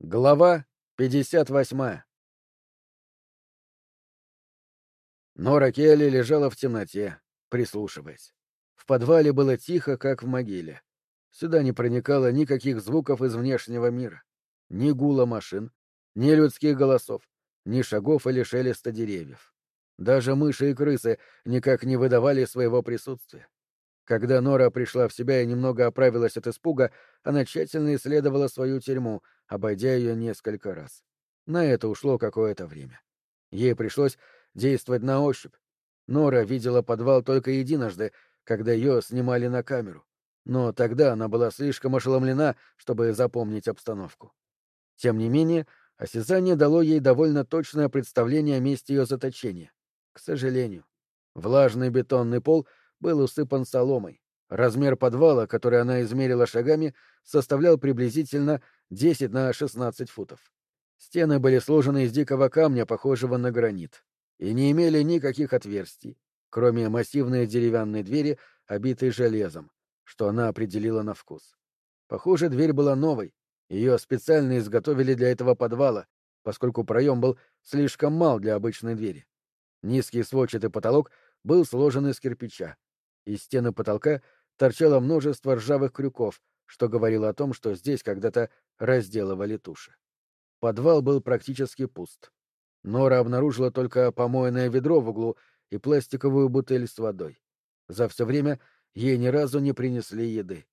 Глава 58 Нора Келли лежала в темноте, прислушиваясь. В подвале было тихо, как в могиле. Сюда не проникало никаких звуков из внешнего мира. Ни гула машин, ни людских голосов, ни шагов или шелеста деревьев. Даже мыши и крысы никак не выдавали своего присутствия. Когда Нора пришла в себя и немного оправилась от испуга, она тщательно исследовала свою тюрьму — обойдя ее несколько раз. На это ушло какое-то время. Ей пришлось действовать на ощупь. Нора видела подвал только единожды, когда ее снимали на камеру. Но тогда она была слишком ошеломлена, чтобы запомнить обстановку. Тем не менее, осязание дало ей довольно точное представление о месте ее заточения. К сожалению, влажный бетонный пол был усыпан соломой. Размер подвала, который она измерила шагами, составлял приблизительно 10 на 16 футов. Стены были сложены из дикого камня, похожего на гранит, и не имели никаких отверстий, кроме массивной деревянной двери, обитой железом, что она определила на вкус. Похоже, дверь была новой, ее специально изготовили для этого подвала, поскольку проем был слишком мал для обычной двери. Низкий сводчатый потолок был сложен из кирпича. Из стены потолка торчало множество ржавых крюков, что говорило о том, что здесь когда-то разделывали туши. Подвал был практически пуст. Нора обнаружила только помойное ведро в углу и пластиковую бутыль с водой. За все время ей ни разу не принесли еды.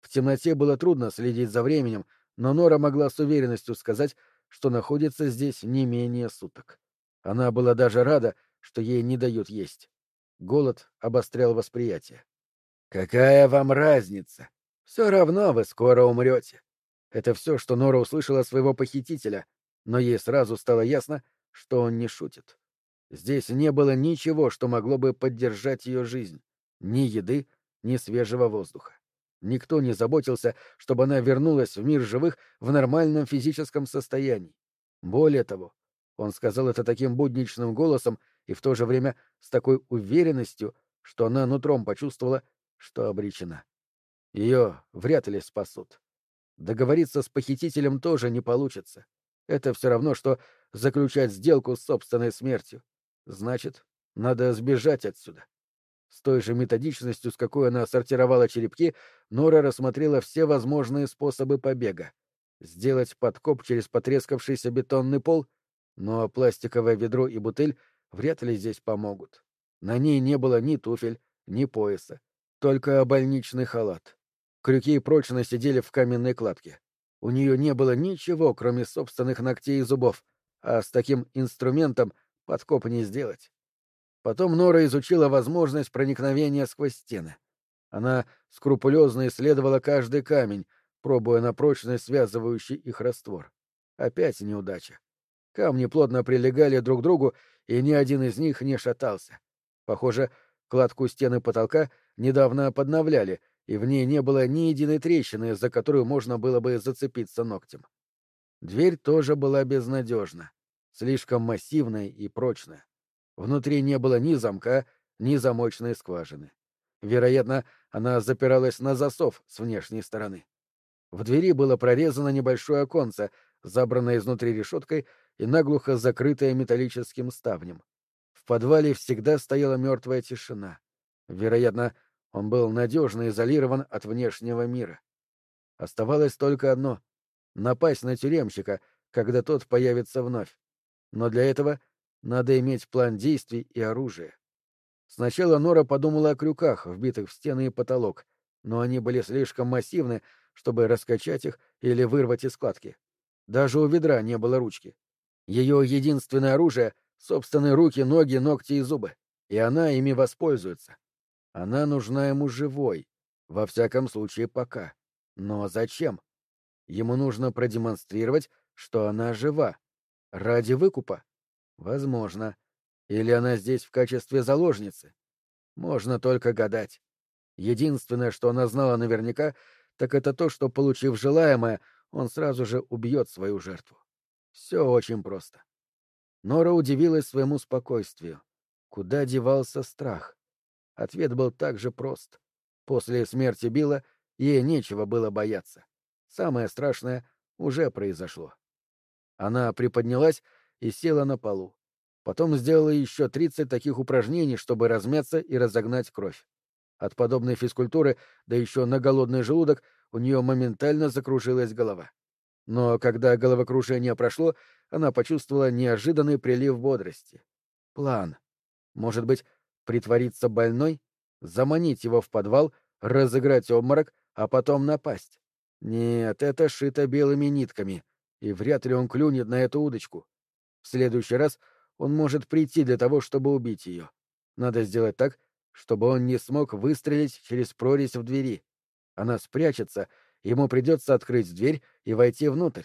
В темноте было трудно следить за временем, но Нора могла с уверенностью сказать, что находится здесь не менее суток. Она была даже рада, что ей не дают есть. Голод обострял восприятие. «Какая вам разница? Все равно вы скоро умрете. Это все, что Нора услышала своего похитителя, но ей сразу стало ясно, что он не шутит. Здесь не было ничего, что могло бы поддержать ее жизнь. Ни еды, ни свежего воздуха. Никто не заботился, чтобы она вернулась в мир живых в нормальном физическом состоянии. Более того, он сказал это таким будничным голосом и в то же время с такой уверенностью, что она нутром почувствовала, что обречена. Ее вряд ли спасут. Договориться с похитителем тоже не получится. Это все равно, что заключать сделку с собственной смертью. Значит, надо сбежать отсюда. С той же методичностью, с какой она сортировала черепки, Нора рассмотрела все возможные способы побега. Сделать подкоп через потрескавшийся бетонный пол, но пластиковое ведро и бутыль вряд ли здесь помогут. На ней не было ни туфель, ни пояса, только больничный халат. Крюки прочно сидели в каменной кладке. У нее не было ничего, кроме собственных ногтей и зубов, а с таким инструментом подкоп не сделать. Потом Нора изучила возможность проникновения сквозь стены. Она скрупулезно исследовала каждый камень, пробуя на прочность связывающий их раствор. Опять неудача. Камни плотно прилегали друг к другу, и ни один из них не шатался. Похоже, кладку стены потолка недавно подновляли — и в ней не было ни единой трещины, за которую можно было бы зацепиться ногтем. Дверь тоже была безнадежна, слишком массивная и прочная. Внутри не было ни замка, ни замочной скважины. Вероятно, она запиралась на засов с внешней стороны. В двери было прорезано небольшое оконце, забранное изнутри решеткой и наглухо закрытое металлическим ставнем. В подвале всегда стояла мертвая тишина. Вероятно, он был надежно изолирован от внешнего мира. Оставалось только одно — напасть на тюремщика, когда тот появится вновь. Но для этого надо иметь план действий и оружие. Сначала Нора подумала о крюках, вбитых в стены и потолок, но они были слишком массивны, чтобы раскачать их или вырвать из складки. Даже у ведра не было ручки. Ее единственное оружие — собственные руки, ноги, ногти и зубы, и она ими воспользуется. Она нужна ему живой, во всяком случае пока. Но зачем? Ему нужно продемонстрировать, что она жива. Ради выкупа? Возможно. Или она здесь в качестве заложницы? Можно только гадать. Единственное, что она знала наверняка, так это то, что, получив желаемое, он сразу же убьет свою жертву. Все очень просто. Нора удивилась своему спокойствию. Куда девался страх? Ответ был также прост. После смерти Билла ей нечего было бояться. Самое страшное уже произошло. Она приподнялась и села на полу. Потом сделала еще 30 таких упражнений, чтобы размяться и разогнать кровь. От подобной физкультуры, да еще на голодный желудок, у нее моментально закружилась голова. Но когда головокружение прошло, она почувствовала неожиданный прилив бодрости. План. Может быть, притвориться больной, заманить его в подвал, разыграть обморок, а потом напасть. Нет, это шито белыми нитками, и вряд ли он клюнет на эту удочку. В следующий раз он может прийти для того, чтобы убить ее. Надо сделать так, чтобы он не смог выстрелить через прорезь в двери. Она спрячется, ему придется открыть дверь и войти внутрь.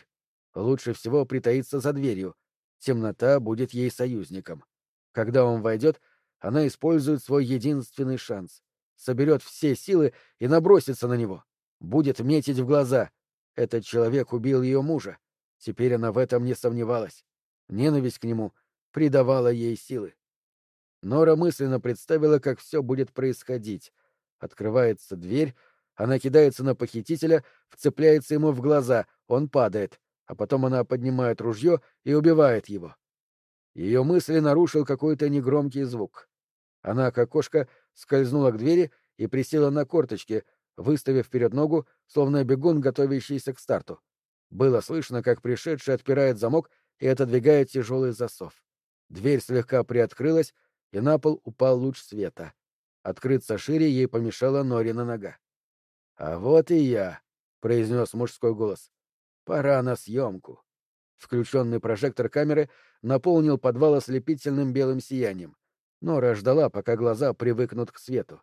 Лучше всего притаиться за дверью. Темнота будет ей союзником. Когда он войдет, она использует свой единственный шанс. Соберет все силы и набросится на него. Будет метить в глаза. Этот человек убил ее мужа. Теперь она в этом не сомневалась. Ненависть к нему придавала ей силы. Нора мысленно представила, как все будет происходить. Открывается дверь, она кидается на похитителя, вцепляется ему в глаза, он падает, а потом она поднимает ружье и убивает его. Ее мысли нарушил какой-то негромкий звук. Она, как кошка, скользнула к двери и присела на корточки, выставив вперед ногу, словно бегун, готовящийся к старту. Было слышно, как пришедший отпирает замок и отодвигает тяжелый засов. Дверь слегка приоткрылась, и на пол упал луч света. Открыться шире ей помешала Норина нога. «А вот и я», — произнес мужской голос. «Пора на съемку». Включенный прожектор камеры наполнил подвал ослепительным белым сиянием. Нора ждала, пока глаза привыкнут к свету.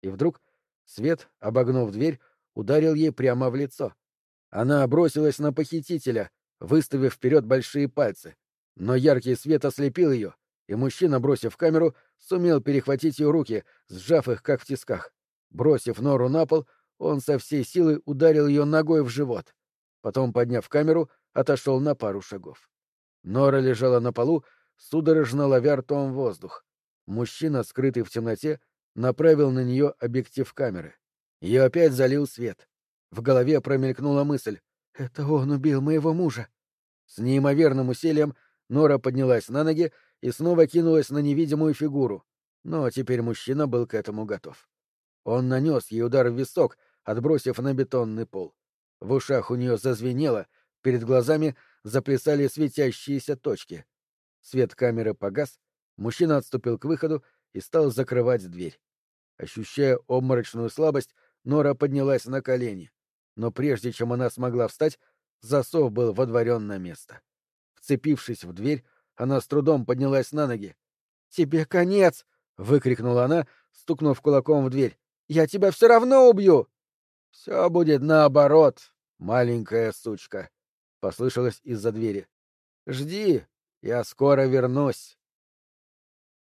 И вдруг свет, обогнув дверь, ударил ей прямо в лицо. Она бросилась на похитителя, выставив вперед большие пальцы. Но яркий свет ослепил ее, и мужчина, бросив камеру, сумел перехватить ее руки, сжав их, как в тисках. Бросив нору на пол, он со всей силы ударил ее ногой в живот. Потом, подняв камеру, отошел на пару шагов. Нора лежала на полу, судорожно ловя ртом воздух. Мужчина, скрытый в темноте, направил на нее объектив камеры. Ее опять залил свет. В голове промелькнула мысль. «Это он убил моего мужа». С неимоверным усилием Нора поднялась на ноги и снова кинулась на невидимую фигуру. Но теперь мужчина был к этому готов. Он нанес ей удар в висок, отбросив на бетонный пол. В ушах у нее зазвенело, перед глазами заплясали светящиеся точки. Свет камеры погас, мужчина отступил к выходу и стал закрывать дверь. Ощущая обморочную слабость, Нора поднялась на колени. Но прежде чем она смогла встать, засов был водворен на место. Вцепившись в дверь, она с трудом поднялась на ноги. «Тебе конец!» — выкрикнула она, стукнув кулаком в дверь. «Я тебя все равно убью!» «Все будет наоборот, маленькая сучка!» — послышалось из-за двери. «Жди, я скоро вернусь!»